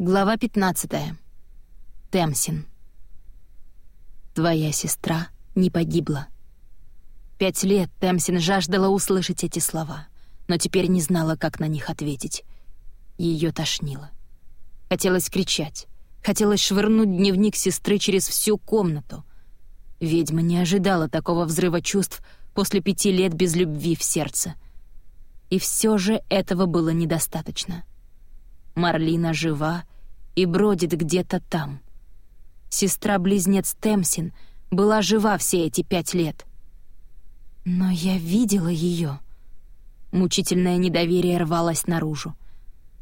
Глава 15. Темсин. Твоя сестра не погибла. Пять лет Темсин жаждала услышать эти слова, но теперь не знала, как на них ответить. Ее тошнило. Хотелось кричать. Хотелось швырнуть дневник сестры через всю комнату. Ведьма не ожидала такого взрыва чувств после пяти лет без любви в сердце. И все же этого было недостаточно. Марлина жива и бродит где-то там. Сестра-близнец Темсин была жива все эти пять лет. Но я видела ее. Мучительное недоверие рвалось наружу.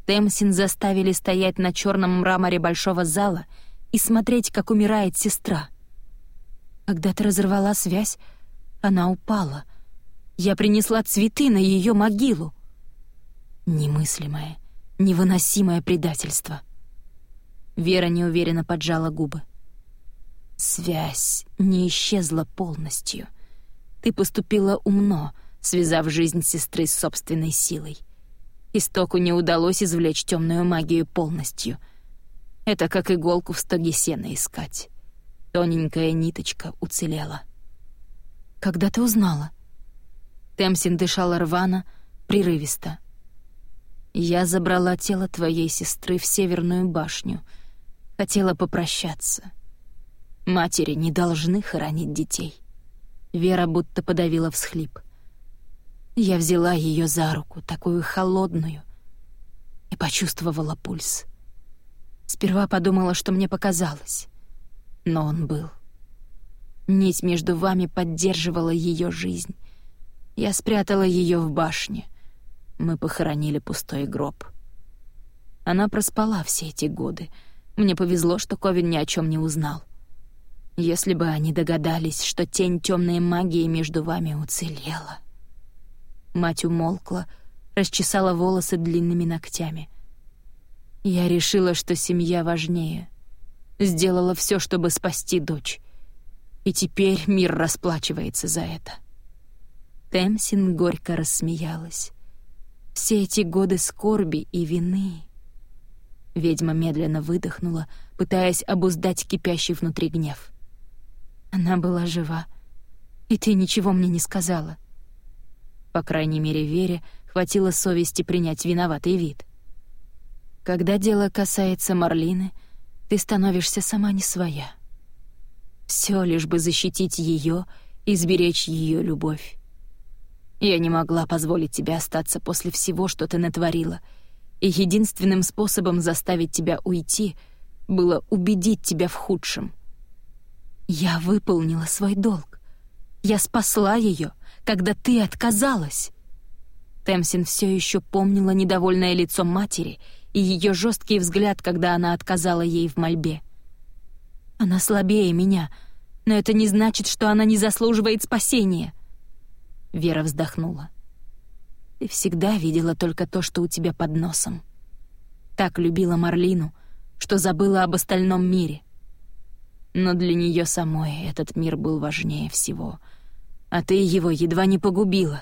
Темсин заставили стоять на черном мраморе большого зала и смотреть, как умирает сестра. Когда ты разорвала связь, она упала. Я принесла цветы на ее могилу. Немыслимое, невыносимое предательство. Вера неуверенно поджала губы. «Связь не исчезла полностью. Ты поступила умно, связав жизнь сестры с собственной силой. Истоку не удалось извлечь темную магию полностью. Это как иголку в стоге сена искать. Тоненькая ниточка уцелела». «Когда ты узнала?» Темсин дышала рвано, прерывисто. «Я забрала тело твоей сестры в Северную башню», Хотела попрощаться. Матери не должны хоронить детей. Вера будто подавила всхлип. Я взяла ее за руку, такую холодную, и почувствовала пульс. Сперва подумала, что мне показалось, но он был. Нить между вами поддерживала ее жизнь. Я спрятала ее в башне. Мы похоронили пустой гроб. Она проспала все эти годы — мне повезло, что Ковин ни о чем не узнал. Если бы они догадались, что тень темной магии между вами уцелела. Мать умолкла, расчесала волосы длинными ногтями. Я решила, что семья важнее. Сделала все, чтобы спасти дочь. И теперь мир расплачивается за это. Темсин горько рассмеялась. Все эти годы скорби и вины Ведьма медленно выдохнула, пытаясь обуздать кипящий внутри гнев. «Она была жива, и ты ничего мне не сказала». По крайней мере, Вере хватило совести принять виноватый вид. «Когда дело касается Марлины, ты становишься сама не своя. Все лишь бы защитить ее и сберечь ее любовь. Я не могла позволить тебе остаться после всего, что ты натворила — и единственным способом заставить тебя уйти было убедить тебя в худшем. Я выполнила свой долг. Я спасла ее, когда ты отказалась. Темсин все еще помнила недовольное лицо матери и ее жесткий взгляд, когда она отказала ей в мольбе. Она слабее меня, но это не значит, что она не заслуживает спасения. Вера вздохнула. Ты всегда видела только то, что у тебя под носом. Так любила Марлину, что забыла об остальном мире. Но для нее самой этот мир был важнее всего, а ты его едва не погубила.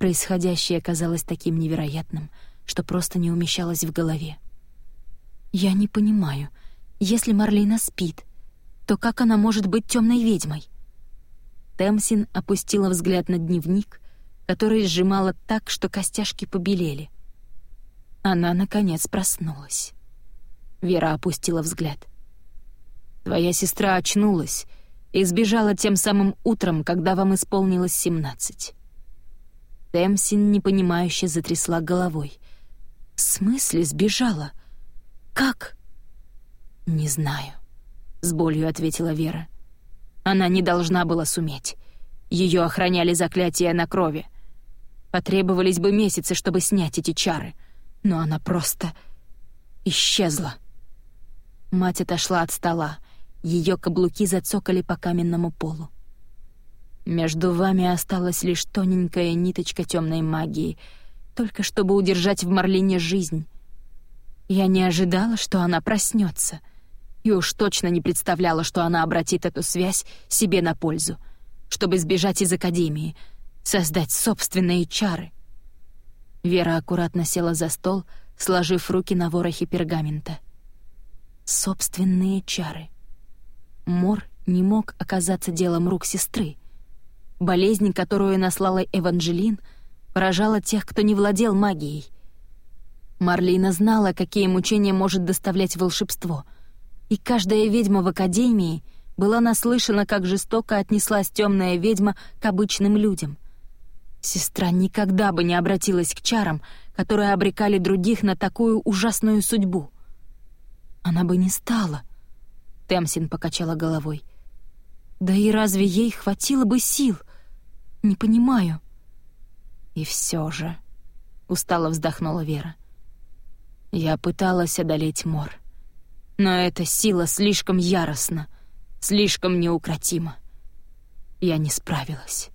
Происходящее казалось таким невероятным, что просто не умещалось в голове. «Я не понимаю, если Марлина спит, то как она может быть темной ведьмой?» Темсин опустила взгляд на дневник — который сжимала так, что костяшки побелели. Она, наконец, проснулась. Вера опустила взгляд. «Твоя сестра очнулась и сбежала тем самым утром, когда вам исполнилось семнадцать». Темсин непонимающе затрясла головой. «В смысле сбежала? Как?» «Не знаю», — с болью ответила Вера. «Она не должна была суметь. Ее охраняли заклятия на крови. Потребовались бы месяцы, чтобы снять эти чары. Но она просто исчезла. Мать отошла от стола. Ее каблуки зацокали по каменному полу. Между вами осталась лишь тоненькая ниточка темной магии, только чтобы удержать в Марлине жизнь. Я не ожидала, что она проснется, и уж точно не представляла, что она обратит эту связь себе на пользу, чтобы сбежать из Академии — создать собственные чары. Вера аккуратно села за стол, сложив руки на ворохе пергамента. Собственные чары. Мор не мог оказаться делом рук сестры. Болезнь, которую наслала Эванжелин, поражала тех, кто не владел магией. Марлина знала, какие мучения может доставлять волшебство, и каждая ведьма в Академии была наслышана, как жестоко отнеслась темная ведьма к обычным людям. Сестра никогда бы не обратилась к чарам, которые обрекали других на такую ужасную судьбу. Она бы не стала. Темсин покачала головой. Да и разве ей хватило бы сил? Не понимаю. И все же, устало вздохнула Вера. Я пыталась одолеть Мор. Но эта сила слишком яростна, слишком неукротима. Я не справилась.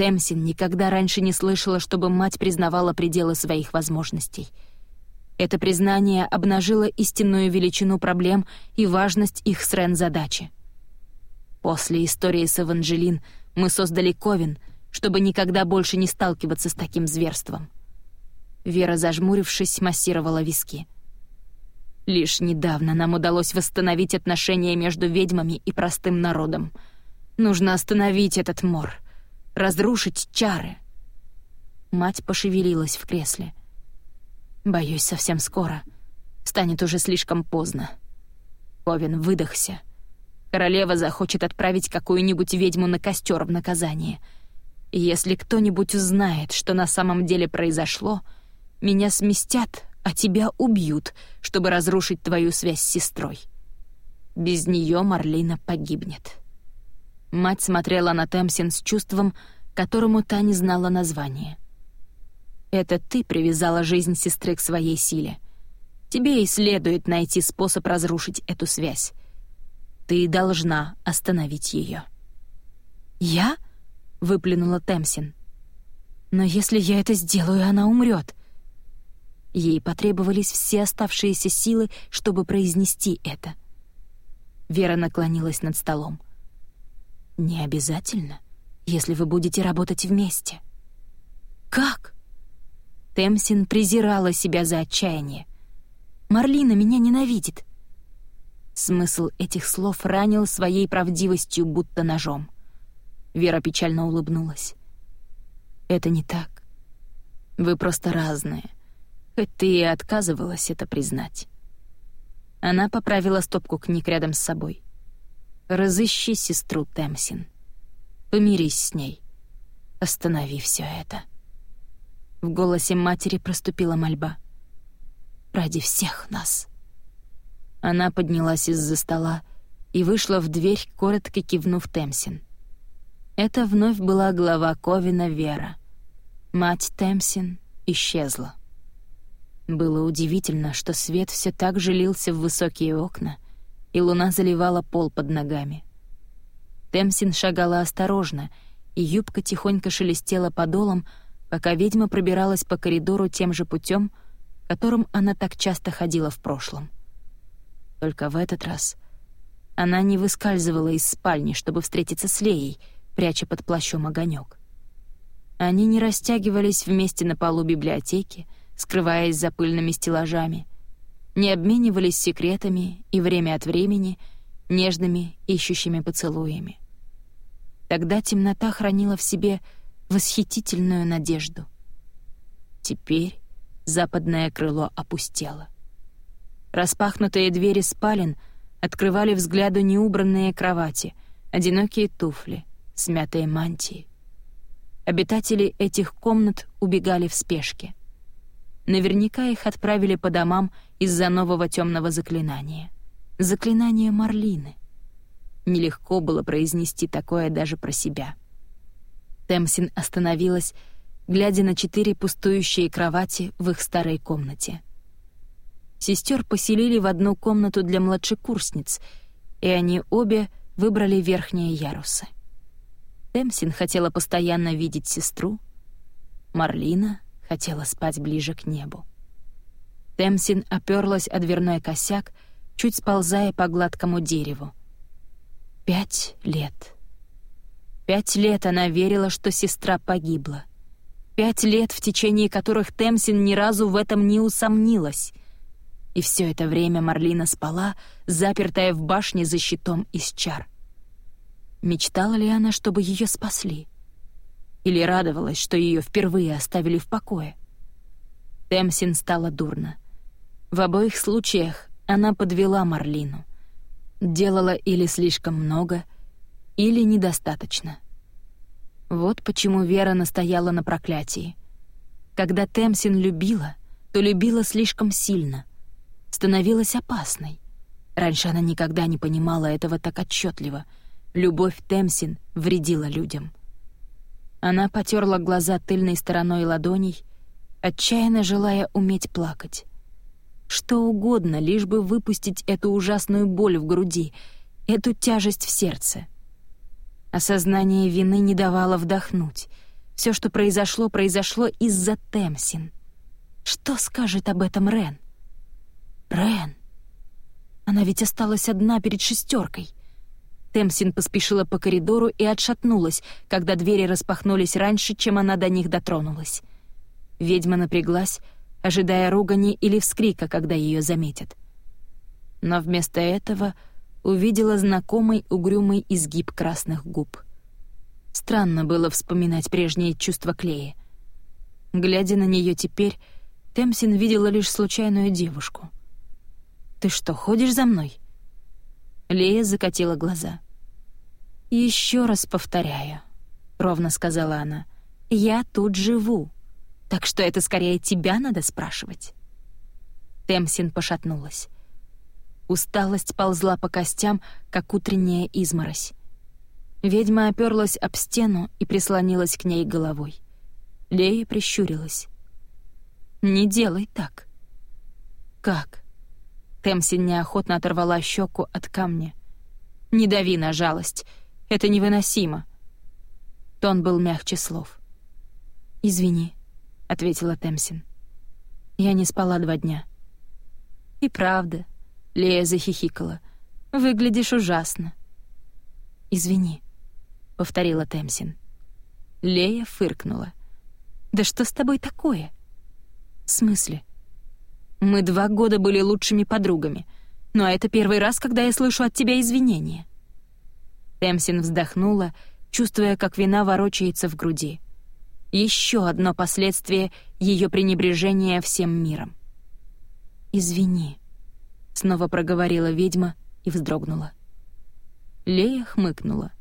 Темсин никогда раньше не слышала, чтобы мать признавала пределы своих возможностей. Это признание обнажило истинную величину проблем и важность их с Рен задачи. После истории с Эванжелин мы создали Ковен, чтобы никогда больше не сталкиваться с таким зверством. Вера, зажмурившись, массировала виски. Лишь недавно нам удалось восстановить отношения между ведьмами и простым народом. Нужно остановить этот мор, разрушить чары. Мать пошевелилась в кресле. Боюсь, совсем скоро. Станет уже слишком поздно. Ковен выдохся — Королева захочет отправить какую-нибудь ведьму на костер в наказание. И если кто-нибудь узнает, что на самом деле произошло, меня сместят, а тебя убьют, чтобы разрушить твою связь с сестрой. Без нее Марлина погибнет. Мать смотрела на Темсин с чувством, которому та не знала названия. «Это ты привязала жизнь сестры к своей силе. Тебе и следует найти способ разрушить эту связь. Ты должна остановить ее. «Я?» — выплюнула Темсин. «Но если я это сделаю, она умрет. Ей потребовались все оставшиеся силы, чтобы произнести это. Вера наклонилась над столом. «Не обязательно, если вы будете работать вместе». «Как?» Темсин презирала себя за отчаяние. «Марлина меня ненавидит. Смысл этих слов ранил своей правдивостью, будто ножом. Вера печально улыбнулась. «Это не так. Вы просто разные. Хоть ты и отказывалась это признать». Она поправила стопку книг рядом с собой. «Разыщи сестру Темсин. Помирись с ней. Останови все это». В голосе матери проступила мольба. «Ради всех нас». Она поднялась из-за стола и вышла в дверь, коротко кивнув Темсин. Это вновь была глава Ковина Вера. Мать Темсин исчезла. Было удивительно, что свет все так же лился в высокие окна, и луна заливала пол под ногами. Темсин шагала осторожно, и юбка тихонько шелестела подолом, пока ведьма пробиралась по коридору тем же путем, которым она так часто ходила в прошлом. Только в этот раз она не выскальзывала из спальни, чтобы встретиться с Леей, пряча под плащом огонек. Они не растягивались вместе на полу библиотеки, скрываясь за пыльными стеллажами, не обменивались секретами и время от времени нежными ищущими поцелуями. Тогда темнота хранила в себе восхитительную надежду. Теперь западное крыло опустело — Распахнутые двери спален открывали взгляду неубранные кровати, одинокие туфли, смятые мантии. Обитатели этих комнат убегали в спешке. Наверняка их отправили по домам из-за нового темного заклинания. Заклинание Марлины. Нелегко было произнести такое даже про себя. Темсин остановилась, глядя на четыре пустующие кровати в их старой комнате — Сестер поселили в одну комнату для младшекурсниц, и они обе выбрали верхние ярусы. Темсин хотела постоянно видеть сестру, Марлина хотела спать ближе к небу. Темсин оперлась о дверной косяк, чуть сползая по гладкому дереву. Пять лет. Пять лет она верила, что сестра погибла. Пять лет, в течение которых Темсин ни разу в этом не усомнилась. И все это время Марлина спала, запертая в башне за щитом из чар. Мечтала ли она, чтобы ее спасли? Или радовалась, что ее впервые оставили в покое? Темсин стало дурно. В обоих случаях она подвела Марлину. Делала или слишком много, или недостаточно. Вот почему Вера настояла на проклятии. Когда Темсин любила, то любила слишком сильно. Становилась опасной. Раньше она никогда не понимала этого так отчетливо. Любовь Темсин вредила людям. Она потерла глаза тыльной стороной ладоней, отчаянно желая уметь плакать. Что угодно, лишь бы выпустить эту ужасную боль в груди, эту тяжесть в сердце — Осознание вины не давало вдохнуть. Все, что произошло, произошло из-за Темсин. Что скажет об этом Рен? Рен. Она ведь осталась одна перед шестеркой. Темсин поспешила по коридору и отшатнулась, когда двери распахнулись раньше, чем она до них дотронулась. Ведьма напряглась, ожидая ругани или вскрика, когда ее заметят. Но вместо этого увидела знакомый угрюмый изгиб красных губ. Странно было вспоминать прежние чувства Клеи. Глядя на нее теперь, Темсин видела лишь случайную девушку. «Ты что, ходишь за мной?» Лея закатила глаза. «Еще раз повторяю», — ровно сказала она, — «я тут живу, так что это скорее тебя надо спрашивать». Темсин пошатнулась. Усталость ползла по костям, как утренняя изморозь. Ведьма оперлась об стену и прислонилась к ней головой. Лея прищурилась. «Не делай так». «Как?» Темсин неохотно оторвала щеку от камня. «Не дави на жалость. Это невыносимо». Тон был мягче слов. «Извини», — ответила Темсин. «Я не спала два дня». «И правда», Лея захихикала. «Выглядишь ужасно». «Извини», — повторила Темсин. Лея фыркнула. «Да что с тобой такое?» «В смысле?» «Мы два года были лучшими подругами, но это первый раз, когда я слышу от тебя извинения». Темсин вздохнула, чувствуя, как вина ворочается в груди. Еще одно последствие ее пренебрежения всем миром. «Извини», Снова проговорила ведьма и вздрогнула. Лея хмыкнула.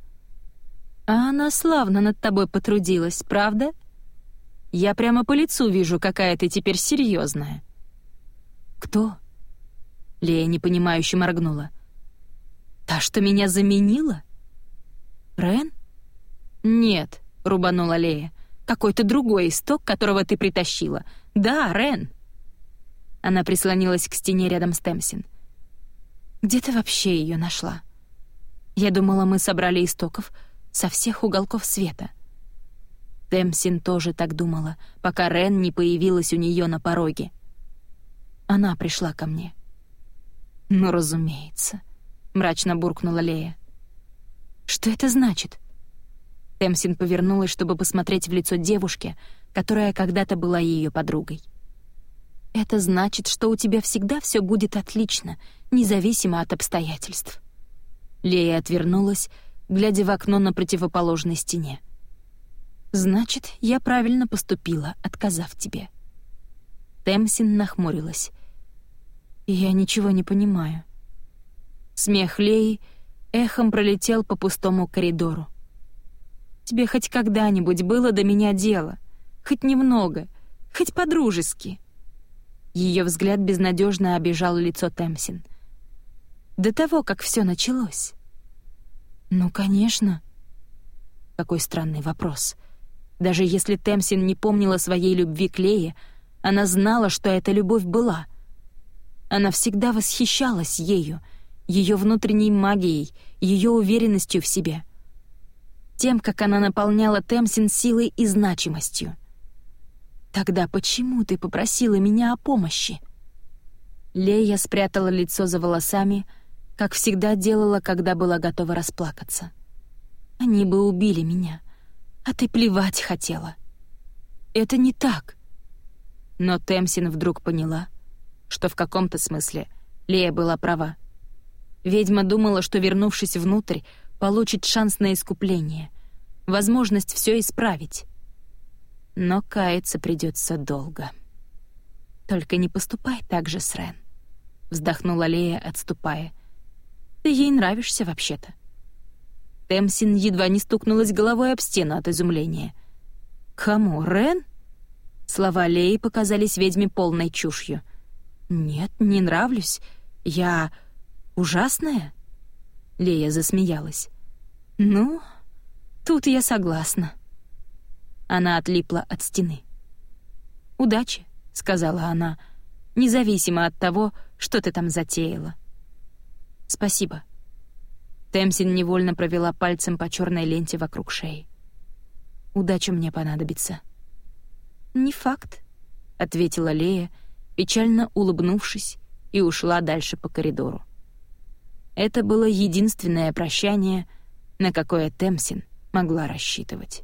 «А она славно над тобой потрудилась, правда? Я прямо по лицу вижу, какая ты теперь серьезная. «Кто?» Лея непонимающе моргнула. «Та, что меня заменила?» «Рен?» «Нет», — рубанула Лея. «Какой-то другой исток, которого ты притащила. Да, Рен». Она прислонилась к стене рядом с Темсин. «Где ты вообще ее нашла? Я думала, мы собрали истоков со всех уголков света». Темсин тоже так думала, пока Рен не появилась у нее на пороге. Она пришла ко мне. «Ну, разумеется», — мрачно буркнула Лея. «Что это значит?» Темсин повернулась, чтобы посмотреть в лицо девушки, которая когда-то была ее подругой. Это значит, что у тебя всегда все будет отлично, независимо от обстоятельств. Лея отвернулась, глядя в окно на противоположной стене. Значит, я правильно поступила, отказав тебе. Темсин нахмурилась. Я ничего не понимаю. Смех Леи эхом пролетел по пустому коридору. Тебе хоть когда-нибудь было до меня дело? Хоть немного, хоть по-дружески?» Ее взгляд безнадежно обижал лицо Темсин. До того, как все началось. «Ну, конечно». Какой странный вопрос. Даже если Темсин не помнила своей любви к Лее, она знала, что эта любовь была. Она всегда восхищалась ею, ее внутренней магией, ее уверенностью в себе. Тем, как она наполняла Темсин силой и значимостью. «Тогда почему ты попросила меня о помощи?» Лея спрятала лицо за волосами, как всегда делала, когда была готова расплакаться. «Они бы убили меня, а ты плевать хотела». это не так». Но Темсин вдруг поняла, что в каком-то смысле Лея была права. Ведьма думала, что, вернувшись внутрь, получит шанс на искупление, возможность все исправить. Но каяться придется долго. «Только не поступай так же с Рен», — вздохнула Лея, отступая. «Ты ей нравишься вообще-то». Темсин едва не стукнулась головой об стену от изумления. «Кому, Рен?» Слова Леи показались ведьме полной чушью. «Нет, не нравлюсь. Я ужасная?» Лея засмеялась. «Ну, тут я согласна». Она отлипла от стены. «Удачи», — сказала она, — «независимо от того, что ты там затеяла». «Спасибо». Темсин невольно провела пальцем по черной ленте вокруг шеи. «Удача мне понадобится». «Не факт», — ответила Лея, печально улыбнувшись, и ушла дальше по коридору. Это было единственное прощание, на какое Темсин могла рассчитывать.